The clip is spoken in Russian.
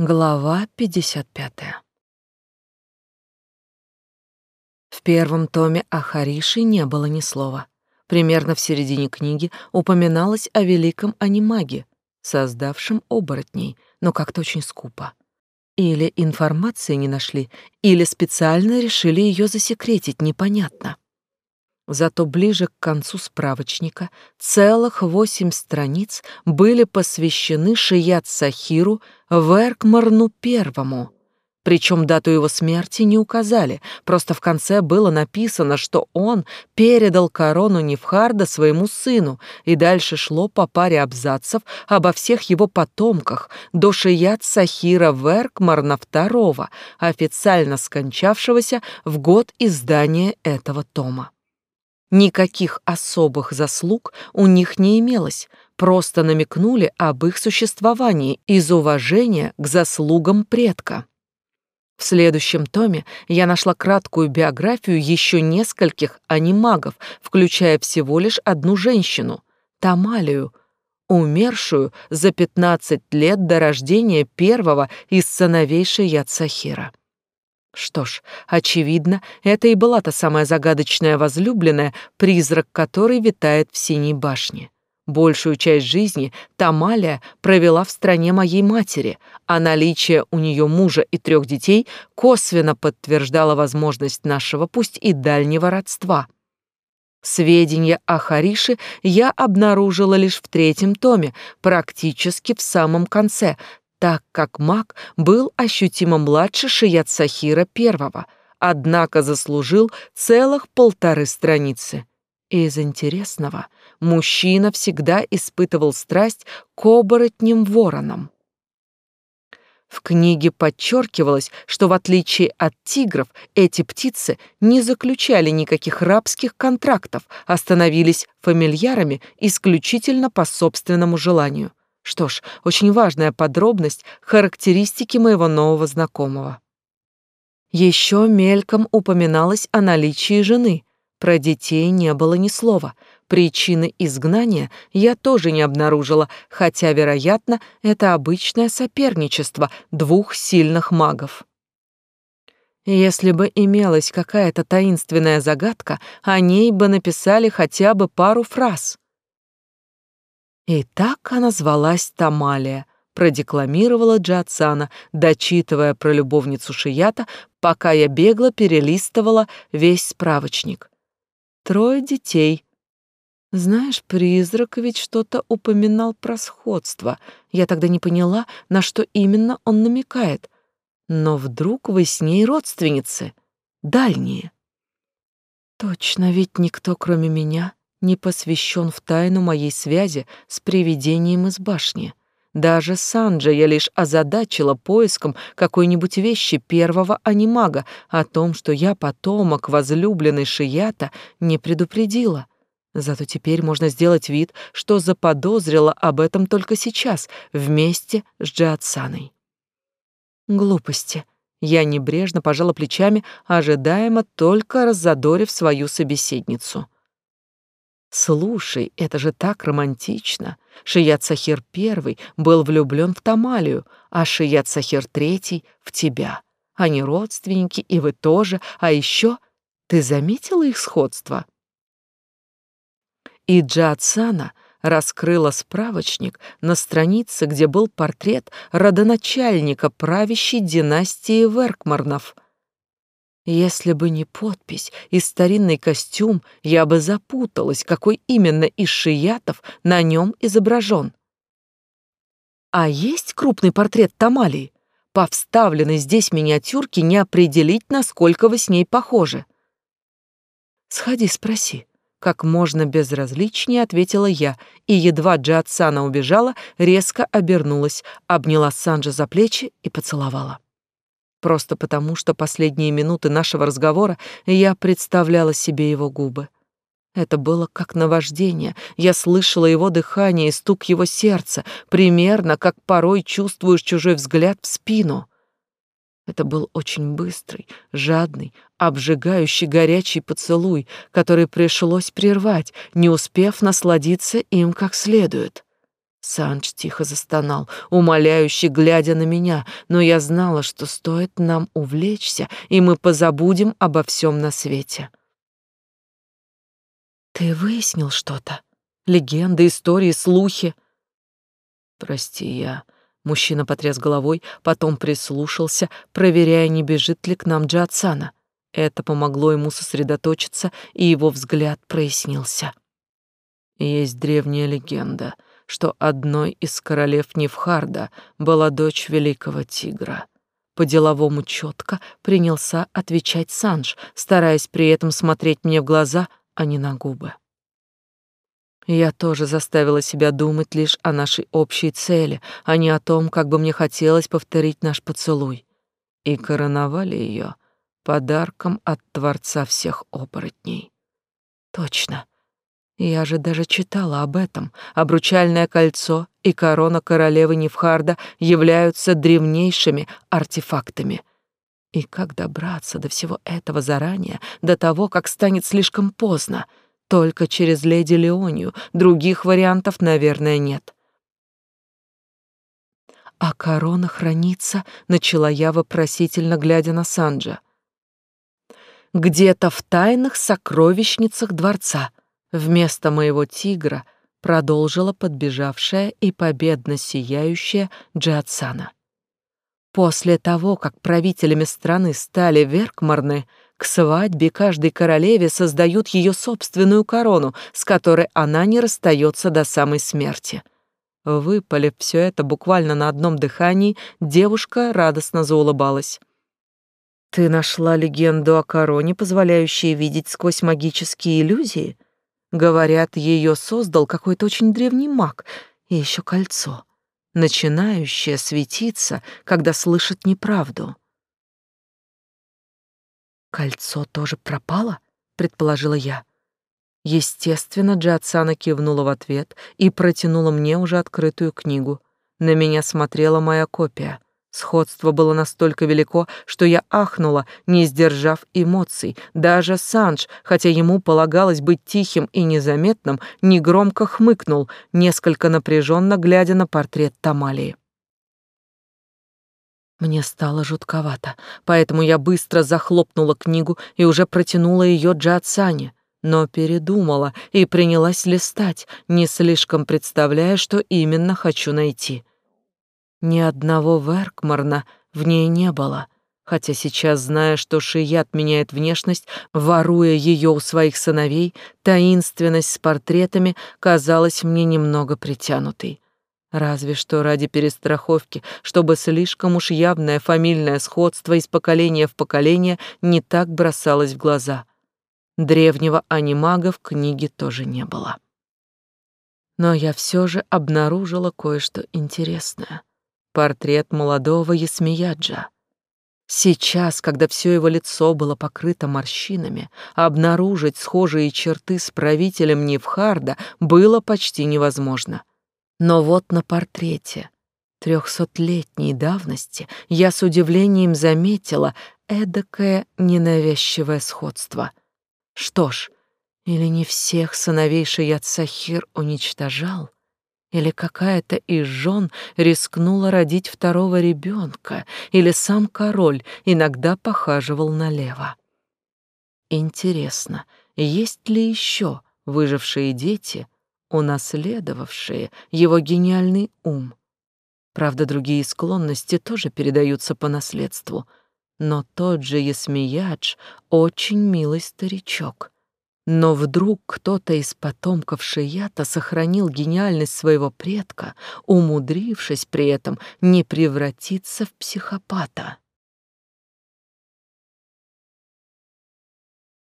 Глава 55. В первом томе о Харише не было ни слова. Примерно в середине книги упоминалось о великом анимаге, создавшем оборотней, но как-то очень скупо. Или информации не нашли, или специально решили ее засекретить, непонятно. Зато ближе к концу справочника целых восемь страниц были посвящены Шият Сахиру Веркмарну Первому. Причем дату его смерти не указали, просто в конце было написано, что он передал корону Невхарда своему сыну, и дальше шло по паре абзацев обо всех его потомках до Шият Сахира Веркмарна Второго, официально скончавшегося в год издания этого тома. Никаких особых заслуг у них не имелось, просто намекнули об их существовании из уважения к заслугам предка. В следующем томе я нашла краткую биографию еще нескольких анимагов, включая всего лишь одну женщину — Тамалию, умершую за 15 лет до рождения первого из сыновей Шият Сахира. Что ж, очевидно, это и была та самая загадочная возлюбленная, призрак которой витает в синей башне. Большую часть жизни Тамалия провела в стране моей матери, а наличие у нее мужа и трех детей косвенно подтверждало возможность нашего, пусть и дальнего родства. Сведения о Харише я обнаружила лишь в третьем томе, практически в самом конце, так как маг был ощутимо младше Шият Сахира первого, однако заслужил целых полторы страницы. Из интересного, мужчина всегда испытывал страсть к оборотням-воронам. В книге подчеркивалось, что в отличие от тигров, эти птицы не заключали никаких рабских контрактов, а становились фамильярами исключительно по собственному желанию. Что ж, очень важная подробность характеристики моего нового знакомого. Еще мельком упоминалось о наличии жены. Про детей не было ни слова. Причины изгнания я тоже не обнаружила, хотя, вероятно, это обычное соперничество двух сильных магов. Если бы имелась какая-то таинственная загадка, о ней бы написали хотя бы пару фраз. И так она звалась Тамалия, продекламировала Джатсана, дочитывая про любовницу Шията, пока я бегло перелистывала весь справочник. Трое детей. Знаешь, призрак ведь что-то упоминал про сходство. Я тогда не поняла, на что именно он намекает. Но вдруг вы с ней родственницы, дальние. Точно, ведь никто, кроме меня, не посвящен в тайну моей связи с привидением из башни. Даже Санджа я лишь озадачила поиском какой-нибудь вещи первого анимага о том, что я потомок возлюбленной Шията, не предупредила. Зато теперь можно сделать вид, что заподозрила об этом только сейчас, вместе с Джиатсаной. Глупости. Я небрежно пожала плечами, ожидаемо только раззадорив свою собеседницу. Слушай, это же так романтично. Шият Сахир первый был влюблен в Тамалию, а Шият Сахир третий в тебя. Они родственники, и вы тоже, а еще ты заметила их сходство? И Джаатсана раскрыла справочник на странице, где был портрет родоначальника правящей династии Веркмарнов — если бы не подпись и старинный костюм, я бы запуталась, какой именно из шиятов на нем изображен. А есть крупный портрет Тамалии? По вставленной здесь миниатюрке не определить, насколько вы с ней похожи. Сходи, спроси. Как можно безразличнее ответила я, и едва Джиатсана убежала, резко обернулась, обняла Санджа за плечи и поцеловала. Просто потому, что последние минуты нашего разговора я представляла себе его губы. Это было как наваждение. Я слышала его дыхание и стук его сердца, примерно как порой чувствуешь чужой взгляд в спину. Это был очень быстрый, жадный, обжигающий горячий поцелуй, который пришлось прервать, не успев насладиться им как следует. Санч тихо застонал, умоляюще глядя на меня, но я знала, что стоит нам увлечься, и мы позабудем обо всем на свете. Ты выяснил что-то? Легенды, истории, слухи? Прости, я... Мужчина потряс головой, потом прислушался, проверяя, не бежит ли к нам Джатсана. Это помогло ему сосредоточиться, и его взгляд прояснился. Есть древняя легенда, что одной из королев Невхарда была дочь великого тигра. По-деловому четко принялся отвечать Санж, стараясь при этом смотреть мне в глаза, а не на губы. Я тоже заставила себя думать лишь о нашей общей цели, а не о том, как бы мне хотелось повторить наш поцелуй. И короновали ее подарком от Творца всех оборотней. Точно. Я же даже читала об этом. Обручальное кольцо и корона королевы Невхарда являются древнейшими артефактами. И как добраться до всего этого заранее, до того, как станет слишком поздно? Только через леди Леонию. Других вариантов, наверное, нет. «А корона хранится?» — начала я вопросительно, глядя на Санджа. «Где-то в тайных сокровищницах дворца», Вместо моего тигра продолжила подбежавшая и победно сияющая Джиатсана. После того, как правителями страны стали Веркмарны, к свадьбе каждой королеве создают ее собственную корону, с которой она не расстается до самой смерти. Выпалив все это буквально на одном дыхании, девушка радостно заулыбалась. «Ты нашла легенду о короне, позволяющей видеть сквозь магические иллюзии?» Говорят, ее создал какой-то очень древний маг, и еще кольцо, начинающее светиться, когда слышит неправду. «Кольцо тоже пропало?» — предположила я. Естественно, Джиатсана кивнула в ответ и протянула мне уже открытую книгу. На меня смотрела моя копия — Сходство было настолько велико, что я ахнула, не сдержав эмоций. Даже Санж, хотя ему полагалось быть тихим и незаметным, негромко хмыкнул, несколько напряженно глядя на портрет Тамалии. Мне стало жутковато, поэтому я быстро захлопнула книгу и уже протянула ее Джатсане, но передумала и принялась листать, не слишком представляя, что именно хочу найти. Ни одного Веркмарна в ней не было, хотя сейчас, зная, что Шият меняет внешность, воруя ее у своих сыновей, таинственность с портретами казалась мне немного притянутой. Разве что ради перестраховки, чтобы слишком уж явное фамильное сходство из поколения в поколение не так бросалось в глаза. Древнего анимага в книге тоже не было. Но я все же обнаружила кое-что интересное портрет молодого Ясмияджа. Сейчас, когда все его лицо было покрыто морщинами, обнаружить схожие черты с правителем Невхарда было почти невозможно. Но вот на портрете трехсотлетней давности я с удивлением заметила эдакое ненавязчивое сходство. Что ж, или не всех сыновей Шият Сахир уничтожал, или какая-то из жен рискнула родить второго ребенка, или сам король иногда похаживал налево. Интересно, есть ли еще выжившие дети, унаследовавшие его гениальный ум? Правда, другие склонности тоже передаются по наследству, но тот же Ясмиядж очень милый старичок — но вдруг кто-то из потомков Шията сохранил гениальность своего предка, умудрившись при этом не превратиться в психопата.